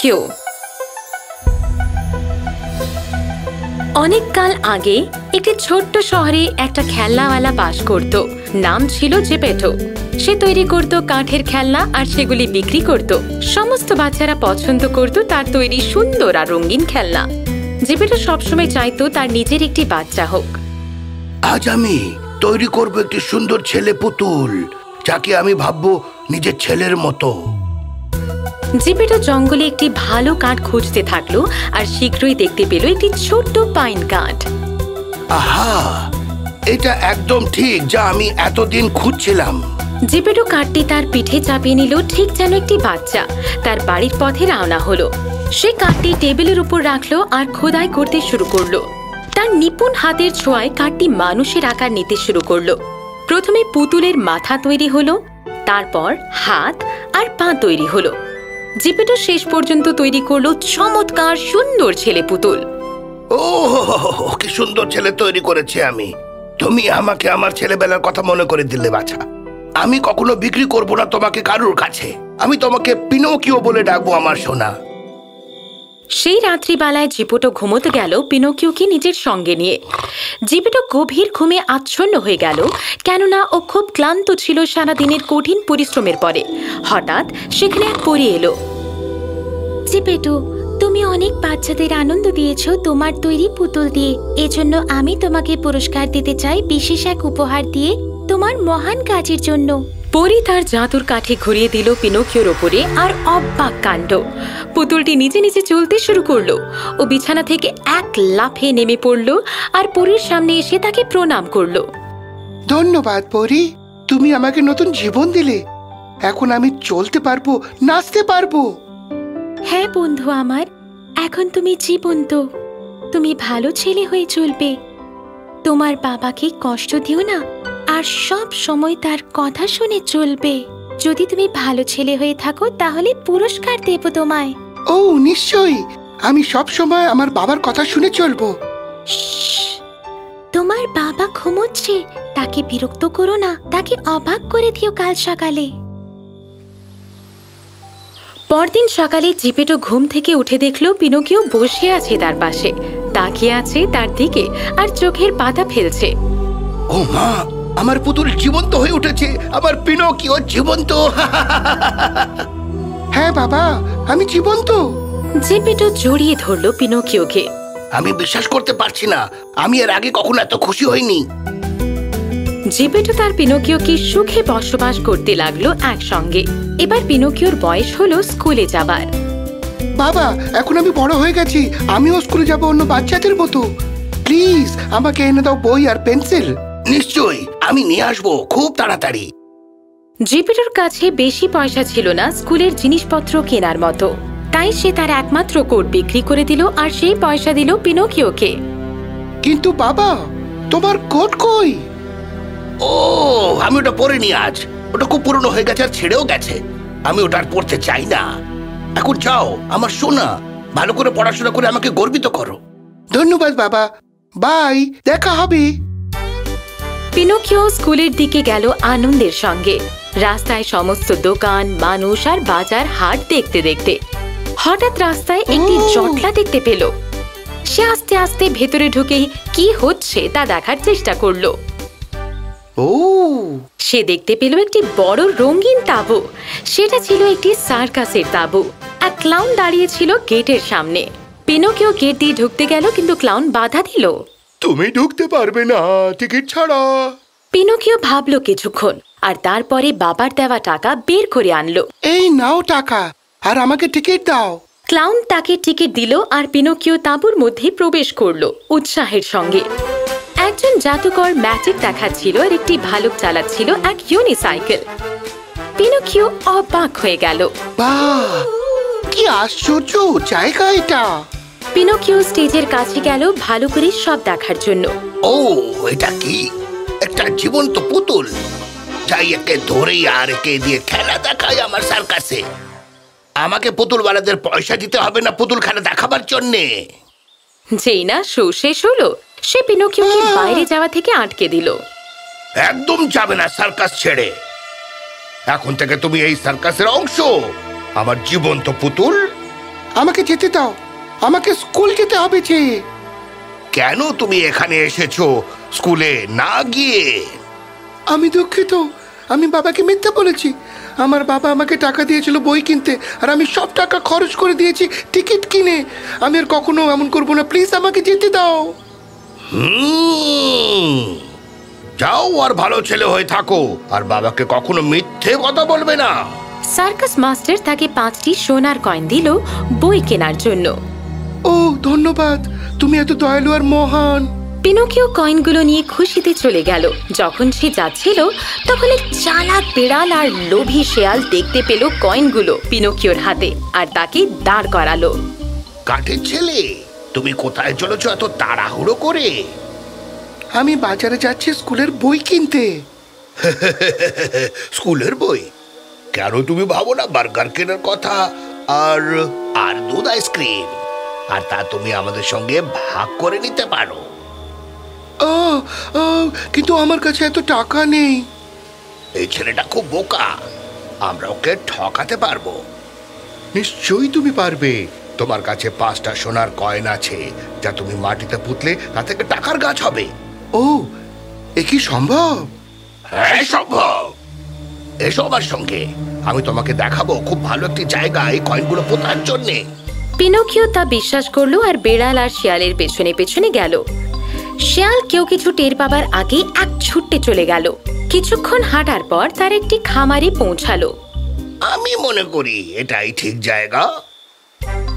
Pinocchio অনেক কাল আগে একটি ছোট্ট শহরে একটা খেলনাওয়ালা বাস করত। নাম ছিল জেপেটো সে তৈরি করত কাঠের খেলনা আর সেগুলি বিক্রি করত। সমস্ত বাচ্চারা পছন্দ করত তার তৈরি সুন্দর আর রঙিন খেলনা। জেপেটো সবসময় চাইতো তার নিজের একটি বাচ্চা হোক। আজ আমি তৈরি করব একটি সুন্দর ছেলে পুতুল, যাকে আমি ভাববো নিজের ছেলের মতো। জিপেটো জঙ্গলে একটি ভালো কাঠ খুঁজতে থাকল আর শীঘ্রই দেখতে পেল একটি ছোট্ট পাইন কাঠ। আহা! এটা একদম ঠিক যা আমি এতদিন খুঁজছিলাম। জিপেটো কাঠটি তার পিঠে চাপিয়ে নিল ঠিক যেন একটি বাচ্চা। তার বাড়ির পথে রওনা হলো। সে কাঠটি টেবিলের উপর রাখল আর খোদাই করতে শুরু করল। তার নিপুণ হাতের ছোঁয়ায় কাঠটি মানুষের আকার নিতে শুরু করল। প্রথমে পুতুলের মাথা তৈরি হলো তারপর হাত আর পা তৈরি হলো। জিপেটো শেষ পর্যন্ত তৈরি করল চমৎকার সুন্দর ছেলে পুতুল। ও কি সুন্দর ছেলে তৈরি করেছি আমি। তুমি আমাকে আমার ছেলেবেলার কথা মনে করে দিলে, বাছা। আমি কখনো বিক্রি করব না তোমাকে কারুর কাছে। আমি তোমাকে পিনকিও বলে ডাকবো আমার সোনা। সেই রাত্রিবেলায় জিপুটো ঘুমোতে গেল পিনোকিওকে নিজের সঙ্গে নিয়ে। জিপেটো গভীর ঘুমে আচ্ছন্ন হয়ে গেল, কেননা ও খুব ক্লান্ত ছিল সারাদিনের কঠিন পরিশ্রমের পরে। হঠাৎ সেখানে এক পরি এলো। জিপেটু, তুমি অনেক বাচ্চাদের আনন্দ দিয়েছ তোমার তৈরি পুতুল দিয়ে। এজন্য আমি তোমাকে পুরস্কার দিতে চাই বিশেষ এক উপহার দিয়ে তোমার মহান কাজের জন্য। পরি তার জাদুর কাঠি ঘুরিয়ে দিল পিনোকিওর ওপরে আর অবাক কাণ্ড। পুতুলটি নিজে নিজে চলতে শুরু করল ও বিছানা থেকে এক লাফে নেমে পড়ল আর পরীর সামনে এসে তাকে প্রণাম করল। ধন্যবাদ পরি। তুমি আমাকে নতুন জীবন দিলে। এখন আমি চলতে পারব নাচতে পারব। হ্যাঁ বন্ধু আমার এখন তুমি জীবন্ত। তুমি ভালো ছেলে হয়ে চলবে। তোমার বাবাকে কষ্ট দিও না আর সব সময় তার কথা শুনে চলবে। যদি তুমি ভালো ছেলে হয়ে থাকো তাহলে পুরস্কার দেব তোমায়। ও নিশ্চয়ই। আমি সব সময় আমার বাবার কথা শুনে চলবো। তোমার বাবা ঘুমোচ্ছে তাকে বিরক্ত করো না তাকে অবাক করে দিও কাল সকালে পরদিন সকালে জিপেটো ঘুম থেকে উঠে দেখল পিনোকিও বসে আছে তার পাশে তাকিয়ে আছে তার দিকে আর চোখের পাতা ফেলছে ও মা আমার পুতুল জীবন্ত হয়ে উঠেছে আমার পিনোকিও জীবন্ত। হ্যাঁ বাবা আমি জীবন্ত। জিপেটো জড়িয়ে ধরলো পিনোকিওকে। আমি বিশ্বাস করতে পারছি না আমি এর আগে কখনো এত খুশি হইনি। জিপেটো তার পিনোকিওকে সুখে বসবাস করতে লাগল একসঙ্গে। এবার পিনোকিওর বয়স হলো স্কুলে যাবার। বাবা এখন আমি বড় হয়ে গেছি আমিও স্কুলে যাব অন্য বাচ্চাদের মতো। প্লিজ আমাকে এনে দাও বই আর পেন্সিল। নিশ্চয়ই আমি নিয়ে আসব খুব তাড়াতাড়ি। জিপিটোর কাছে বেশি পয়সা ছিল না স্কুলের জিনিসপত্র কেনার মতো। তাই সে তার একমাত্র কোট বিক্রি করে দিল আর সেই পয়সা দিল পিনোকিওকে। কিন্তু বাবা তোমার কোট কই? ও আমি ওটা পরে পরিনি আজ। ওটা খুব পুরনো হয়ে গেছে আর ছেড়েও গেছে। আমি ওটা আর পড়তে চাই না। এখন যাও আমার সোনা ভালো করে পড়াশোনা করে আমাকে গর্বিত করো। ধন্যবাদ বাবা। বাই দেখা হবে। পিনোকিও স্কুলের দিকে গেল আনন্দের সঙ্গে। রাস্তায় সমস্ত দোকান মানুষ আর বাজার হাট দেখতে দেখতে। হঠাৎ রাস্তায় একটি! জটলা দেখতে পেল। সে আস্তে আস্তে ভেতরে ঢুকে কি হচ্ছে তা দেখার চেষ্টা করল। ও। সে দেখতে পেল একটি বড় রঙিন তাঁবু। সেটা ছিল একটি সার্কাসের তাঁবু। এক ক্লাউন দাঁড়িয়ে ছিল গেটের সামনে। পিনোকিও গেট দিয়ে ঢুকতে গেল কিন্তু ক্লাউন বাধা দিল। তুমি ঢুকতে পারবে না টিকিট ছাড়া। পিনোকিও ভাবলো কিছুক্ষণ আর তারপরে বাবার দেওয়া টাকা বের করে আনলো। এই নাও টাকা আর আমাকে টিকিট দাও। ক্লাউন তাকে টিকিট দিল আর পিনোকিও তাঁবুর মধ্যে প্রবেশ করল উৎসাহের সঙ্গে। একজন জাদুকর ম্যাজিক দেখাচ্ছিল আর একটি ভালুক চালাচ্ছিল এক ইউনিসাইকেল পিনোকিও অবাক হয়ে গেল। বাহ কি আশ্চর্য জায়গা এটা। পিনোকিও স্টেজের কাছে গেল ভালো করে সব দেখার জন্য। ও এটা কি? একটা জীবন্ত পুতুল। যাই একে ধরে আর একে দিয়ে খেলা দেখায় আমার সার্কাসে। আমাকে পুতুলওয়ালাদের পয়সা দিতে হবে না পুতুল খেলা দেখাবার জন্যে। যেই না শো শেষ হলো। সে পিনোকিওকে বাইরে যাওয়া থেকে আটকে দিল। একদম যাবে না সার্কাস ছেড়ে। এখন থেকে তুমি এই সার্কাসের অংশ। আমার জীবন্ত পুতুল। আমাকে যেতে দাও। আমাকে স্কুল যেতে হবে যে। কেন তুমি এখানে এসেছ? স্কুলে না গিয়ে। আমি দুঃখিত। আমি বাবাকে মিথ্যা বলেছি। আমার বাবা আমাকে টাকা দিয়েছিল বই কিনতে আর আমি সব টাকা খরচ করে দিয়েছি টিকিট কিনে। আমি আর কখনো এমন করব না। প্লিজ আমাকে যেতে দাও। হুম। যাও আর ভালো ছেলে হয়ে থাকো। আর বাবাকে কখনো মিথ্যে কথা বলবে না। সার্কাস মাস্টার তাকে পাঁচটি সোনার কয়েন দিল বই কেনার জন্য। ও ধন্যবাদ। তুমি এত দয়ালু আর মহান। পিনোকিও কয়েনগুলো নিয়ে খুশিতে চলে গেল। যখন সে যাচ্ছিল তখন এক চালাক বিড়াল আর লোভী শেয়াল দেখতে পেল কয়েনগুলো পিনোকিওর হাতে আর তাকে দাঁড় করালো। কাঠের ছেলে তুমি কোথায় চলেছ এত তাড়াহুড়ো করে? আমি বাজারে যাচ্ছি স্কুলের বই কিনতে। স্কুলের বই? কেন তুমি ভাবো না বার্গার কেনার কথা? আর আর দুধ আইসক্রিম? আর তা তুমি আমাদের সঙ্গে ভাগ করে নিতে পারো। কিন্তু আমার কাছে এত টাকা নেই। এই ছেলেটা খুব বোকা। আমরা ওকে ঠকাতে পারব। নিশ্চয়ই তুমি পারবে। তোমার কাছে পাঁচটা সোনার কয়েন আছে যা তুমি মাটিতে পুতলে তা থেকে টাকার গাছ হবে। ও এ কি সম্ভব? হ্যাঁ সম্ভব। এসো আমার সঙ্গে। আমি তোমাকে দেখাবো খুব ভালো একটি জায়গা এই কয়েনগুলো পোতার জন্যে। পিনোকিও তা বিশ্বাস করল আর বেড়াল আর শিয়ালের পেছনে পেছনে গেল। শিয়াল কেউ কিছু টের পাবার আগে এক ছুট্টে চলে গেল। কিছুক্ষণ হাঁটার পর তার একটি খামারে পৌঁছালো। আমি মনে করি এটাই ঠিক জায়গা।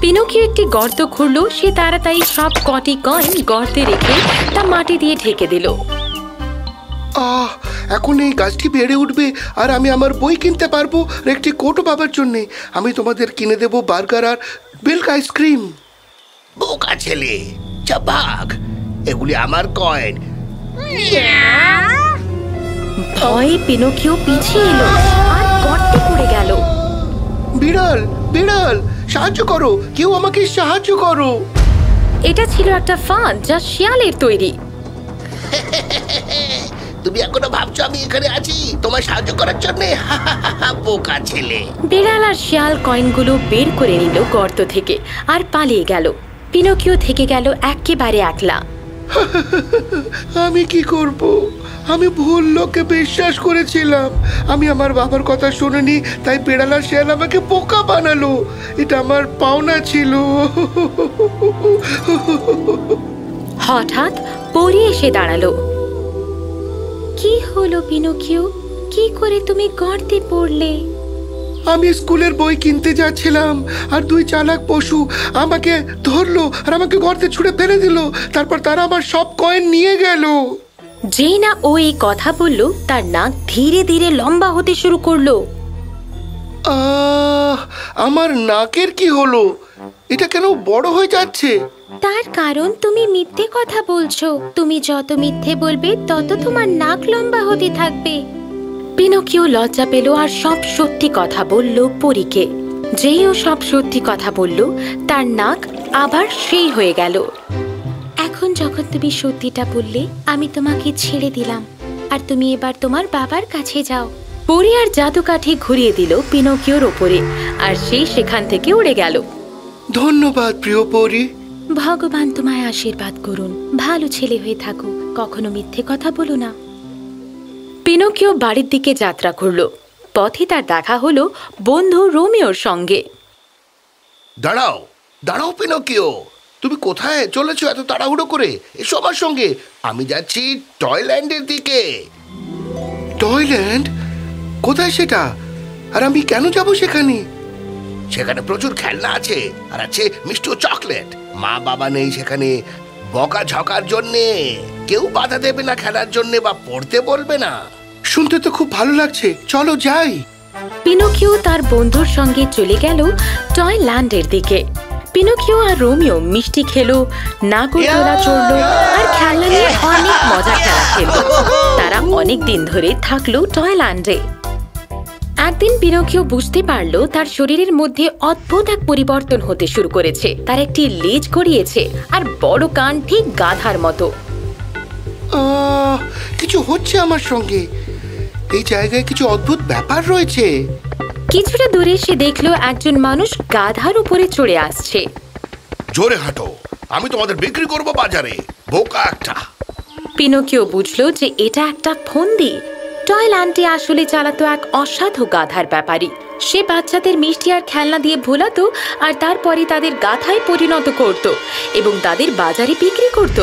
পিনোকিও একটি গর্ত খুঁড়ল সে তাড়াতাড়ি সব কটি কয়েন গর্তে রেখে তা মাটি দিয়ে ঢেকে দিল। আহ এখন এই গাছটি বেড়ে উঠবে আর আমি আমার বই কিনতে পারব আর একটি কোটও পাবার জন্যে। আমি তোমাদের কিনে দেবো বার্গার আর মিল্ক আইসক্রিম। বোকা ছেলে যা ভাগ এগুলি আমার কয়েন। ভয়ে পিনোকিও পিছিয়ে এলো আর গর্তে পড়ে গেল। বিড়াল বিড়াল সাহায্য করো কেউ আমাকে সাহায্য করো। এটা ছিল একটা ফাঁদ যা শিয়ালের তৈরি। তুমি এখনও ভাবছ আমি এখানে আছি? তোমার সাহায্য করার জন্য? বোকা ছেলে। বিড়াল আর শিয়াল কয়েনগুলো বের করে নিল গর্ত থেকে আর পালিয়ে গেল। পিনোকিও থেকে গেল একেবারে একলা। আমি কি করব? আমি ভুল লোককে বিশ্বাস করেছিলাম। আমি আমার বাবার কথা শুনিনি তাই বেড়ালা শেয়াল আমাকে বোকা বানালো। এটা আমার পাওনা ছিল। হঠাৎ পরি এসে দাঁড়াল। কি হলো পিনোকিও? কি করে তুমি গর্তে পড়লে? আমি স্কুলের বই কিনতে যাচ্ছিলাম আর দুই চালাক পশু আমাকে ধরলো আর আমাকে গর্তে ছুঁড়ে ফেলে দিল। তারপর তারা আমার সব কয়েন নিয়ে গেল। যেই না ও এই কথা বলল তার নাক ধীরে ধীরে লম্বা হতে শুরু করল। আহ আমার নাকের কি হলো? এটা কেন বড় হয়ে যাচ্ছে? তার কারণ তুমি মিথ্যে কথা বলছো। তুমি যত মিথ্যে বলবে তত তোমার নাক লম্বা হতে থাকবে। পিনোকিও লজ্জা পেল আর সব সত্যি কথা বলল পরীকে। যেই ও সব সত্যি কথা বলল তার নাক আবার সেই হয়ে গেল। এখন যখন তুমি সত্যিটা বললে আমি তোমাকে ছেড়ে দিলাম। আর তুমি এবার তোমার বাবার কাছে যাও। পরি আর জাদুকাঠি ঘুরিয়ে দিল পিনোকিওর ওপরে আর সেই সেখান থেকে উড়ে গেল। ধন্যবাদ প্রিয় পরি। ভগবান তোমায় আশীর্বাদ করুন। ভালো ছেলে হয়ে থাকো কখনো মিথ্যে কথা বলো না। পিনোকিও বাড়ির দিকে যাত্রা করল। পথে তার দেখা হলো বন্ধু রোমিওর সঙ্গে। দাঁড়াও দাঁড়াও পিনোকিও। তুমি কোথায়? চলেছো এত তাড়াহুড়ো করে? এসো আমার সঙ্গে। আমি যাচ্ছি টয়ল্যান্ডের দিকে। টয়ল্যান্ড? কোথায় সেটা? আর আমি কেন যাব সেখানে? সেখানে প্রচুর খেলনা আছে আর আছে মিষ্টি ও চকলেট। মা বাবা নেই সেখানে বকা ঝকার জন্যে। কেউ বাধা দেবে না খেলার জন্যে বা পড়তে বলবে না। শুনতে তো খুব ভালো লাগছে। চলো যাই। পিনোকিও তার বন্ধুর সঙ্গে চলে গেল টয় ল্যান্ডের দিকে। পিনোকিও আর রোমিও মিষ্টি খেলো না নাগরদোলা চড়লো আর খেলনা নিয়ে অনেক মজা খেলা খেললো তারা অনেক দিন ধরে থাকল টয়ল্যান্ডে একদিন পিনোকিও বুঝতে পারল তার শরীরের মধ্যে অদ্ভুত এক পরিবর্তন হতে শুরু করেছে। তার একটি লেজ গড়িয়েছে আর বড় কান ঠিক গাধার মতো। কিছু হচ্ছে আমার সঙ্গে। এই জায়গায় কিছু অদ্ভুত ব্যাপার রয়েছে। কিছুটা দূরে সে দেখল একজন মানুষ গাধার উপরে চড়ে আসছে। জোরে হাঁটো আমি তোমাদের বিক্রি করব বাজারে। বোকা একটা। পিনোকিও বুঝলো যে এটা একটা ফন্দি। টয়েল আন্টি আসলে চালাতো এক অসাধু গাধার ব্যাপারী। সে বাচ্চাদের মিষ্টি আর খেলনা দিয়ে ভোলাতো আর তারপরে তাদের গাধায় পরিণত করত এবং তাদের বাজারে বিক্রি করত।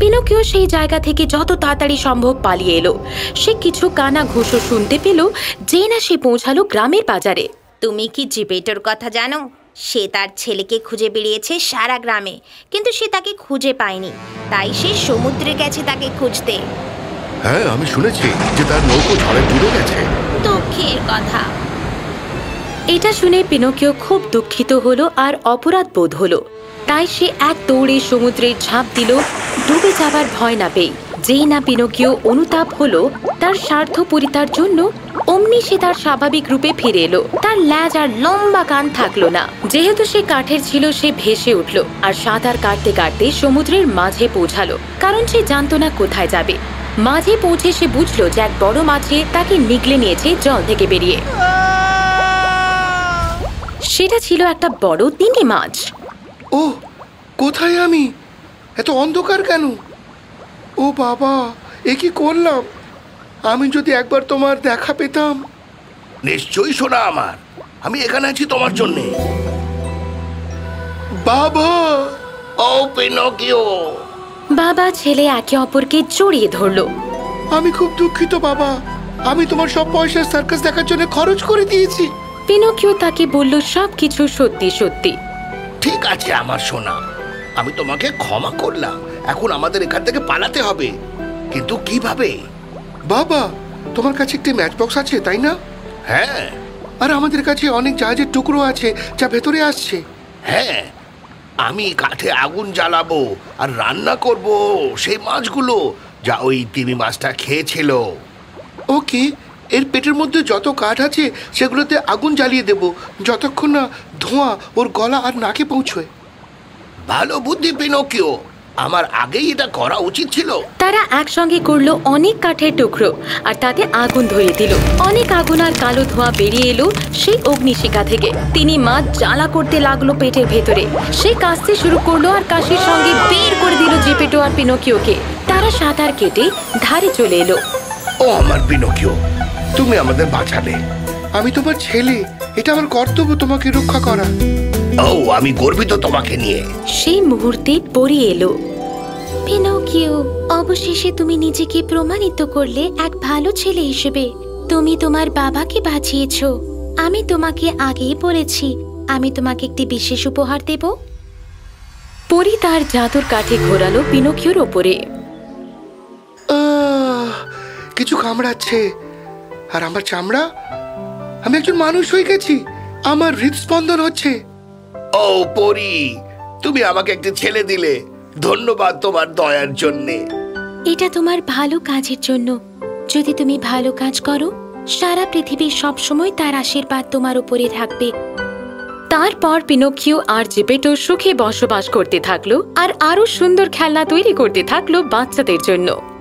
পিনোকিও সেই জায়গা থেকে যত তাড়াতাড়ি সম্ভব পালিয়ে এলো। সে কিছু কানা ঘুষো শুনতে পেল যে না সে পৌঁছালো গ্রামের বাজারে। তুমি কি জিপেটোর কথা জানো? সে তার ছেলেকে খুঁজে বেরিয়েছে সারা গ্রামে, কিন্তু সে তাকে খুঁজে পায়নি। তাই সে সমুদ্রে গেছে তাকে খুঁজতে। হ্যাঁ আমি শুনেছি যে তার নৌকো ঝড়ে ডুবে গেছে। দুঃখের কথা। এটা শুনে পিনোকিও খুব দুঃখিত হলো আর অপরাধ বোধ হলো। তাই সে এক দৌড়ে সমুদ্রে ঝাঁপ দিল, ডুবে যাবার ভয় না পেয়ে। যেই না পিনোকিও অনুতাপ হলো, তার স্বার্থপরিতার জন্য অমনি সে তার স্বাভাবিক রূপে ফিরে এলো। তার ল্যাজ আর লম্বা কান থাকল না। যেহেতু সে কাঠের ছিল, সে ভেসে উঠল আর সাঁতার কাটতে কাটতে সমুদ্রের মাঝে পৌঁছালো। কারণ সে জানতো না কোথায় যাবে। মাঝে পৌঁছে সে বুঝলো যে এক বড় মাছে তাকে নিগলে নিয়েছে জল থেকে বেরিয়ে। সেটা ছিল একটা বড় তিমি মাছ। ও কোথায় আমি? এত অন্ধকার কেন? ও বাবা এ কি করলাম? আমি যদি একবার তোমার দেখা পেতাম। নিশ্চয়ই শোনা আমার। আমি এখানে আছি তোমার জন্যে। বাবা! ও পিনোকিও! বাবা ছেলে একে অপরকে জড়িয়ে ধরলো। আমি খুব দুঃখিত বাবা। আমি তোমার সব পয়সা সার্কাস দেখার জন্য খরচ করে দিয়েছি। পিনোকিও তাকে বলল সবকিছু সত্যি সত্যি। ঠিক আছে আমার সোনা আমি তোমাকে ক্ষমা করলাম। এখন আমাদের এখান থেকে পালাতে হবে। কিন্তু কীভাবে? বাবা তোমার কাছে একটি ম্যাচ বক্স আছে তাই না? হ্যাঁ। আর আমাদের কাছে অনেক জাহাজের টুকরো আছে যা ভেতরে আসছে। হ্যাঁ আমি কাঠে আগুন জ্বালাবো আর রান্না করব সেই মাছগুলো যা ওই তিমি মাছটা খেয়েছিল। ওকে এর পেটের মধ্যে যত কাঠ আছে সেগুলোতে আগুন জ্বালিয়ে দেব যতক্ষণ না ধোঁয়া ওর গলা আর নাকে পৌঁছয়। ভালো বুদ্ধি পিনোকিও। আমার আগেই এটা করা উচিত ছিল। তারা একসঙ্গে করল অনেক কাঠের টুকরো আর তাতে আগুন ধরিয়ে দিল। অনেক আগুন আর কালো ধোঁয়া বেরিয়ে এলো সেই অগ্নিশিখা থেকে। তিনি মাছ জ্বালা করতে লাগল পেটের ভেতরে। সে কাশতে শুরু করল আর কাশির সঙ্গে বের করে দিল জেপেটো আর পিনোকিওকে। তারা সাঁতার কেটে ধারে চলে এলো। ও আমার পিনোকিও তুমি আমাদের বাঁচালে। আমি তোমার ছেলে এটা আমার কর্তব্য তোমাকে রক্ষা করা। ও আমি গর্বিত তোমাকে নিয়ে। সেই মুহূর্তে পরি এলো। পিনোকিও অবশেষে তুমি নিজেকে প্রমাণিত করলে এক ভালো ছেলে হিসেবে। তুমি তোমার বাবাকে বাঁচিয়েছ। আমি তোমাকে আগেই বলেছি আমি তোমাকে একটি বিশেষ উপহার দেব। পরি তার জাদুর কাঠে ঘোরালো পিনোকিওর ওপরে। কিছু কামড়াচ্ছে। আর আমার চামড়া? আমি একজন মানুষ হয়ে গেছি। আমার হৃদস্পন্দন হচ্ছে। ও পরি, তুমি আমাকে একটি ছেলে দিলে। ধন্যবাদ তোমার দয়ার জন্যে। এটা তোমার ভালো কাজের জন্য। যদি তুমি ভালো কাজ করো, সারা পৃথিবী সবসময় তার আশীর্বাদ তোমার উপরে থাকবে। তারপর পিনোকিও আর জেপেটো সুখে বসবাস করতে থাকল আর আরও সুন্দর খেলনা তৈরি করতে থাকল বাচ্চাদের জন্য।